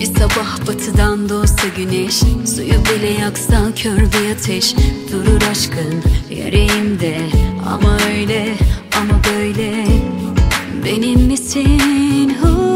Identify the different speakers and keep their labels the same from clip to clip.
Speaker 1: Bir
Speaker 2: sabah batıdan doğsa güneş Suyu bile yaksa kör bir ateş Durur aşkın yüreğimde Ama öyle ama böyle Benim misin? Hu.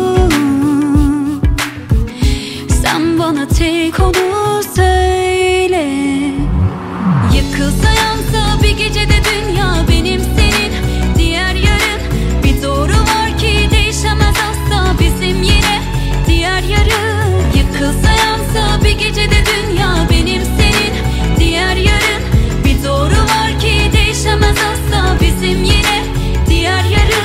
Speaker 2: Yıkılsa yansa bir gecede dünya benim senin. Diğer yarın bir doğru var ki değişemez asla bizim yine. Diğer yarın yıkılsa yansa bir gecede dünya benim senin. Diğer yarın bir doğru var ki değişemez asla bizim yine. Diğer yarın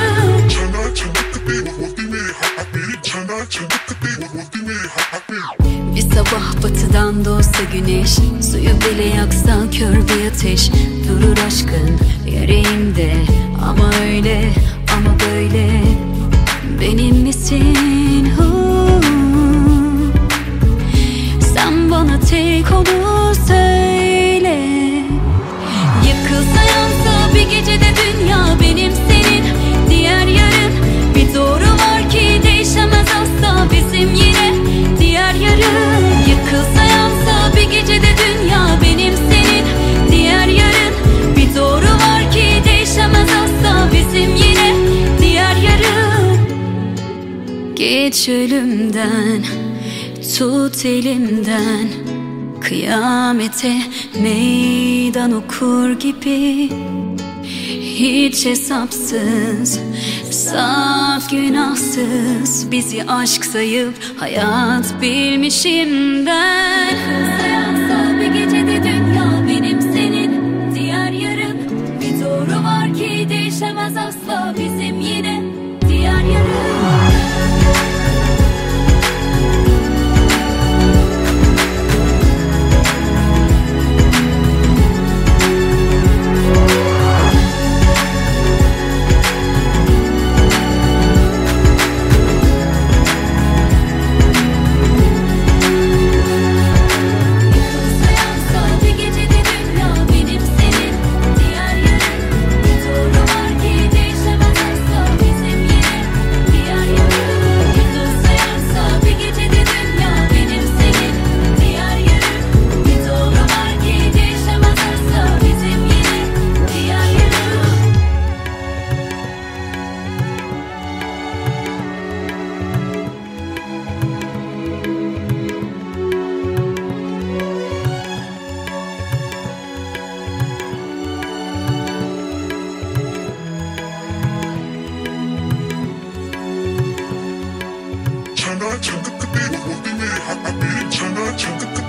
Speaker 1: bir
Speaker 2: sabah batıdan doğsa güneş Suyu bile yaksa kör ateş Durur aşkın yüreğimde Ama öyle ama böyle Benim misin? Hu. Sen bana tek onu Geç ölümden Tut elimden. Kıyamete meydan okur gibi. Hiç hesapsız Saf günahsız. Bizi aşk sayıp hayat bilmişim ben
Speaker 1: looking at me, I, I be a chunk, chunk.